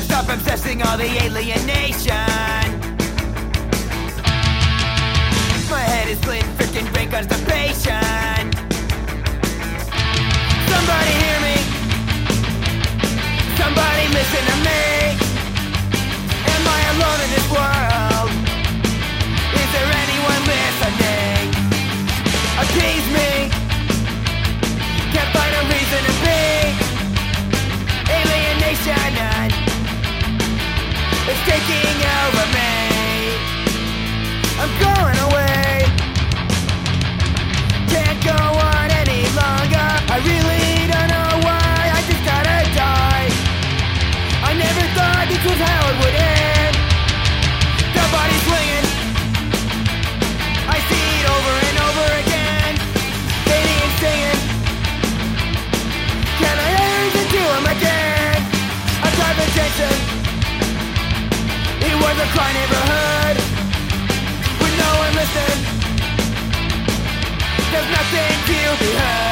stop obsessing all the alienation taking The cry never heard, Where no one listened There's nothing to be heard.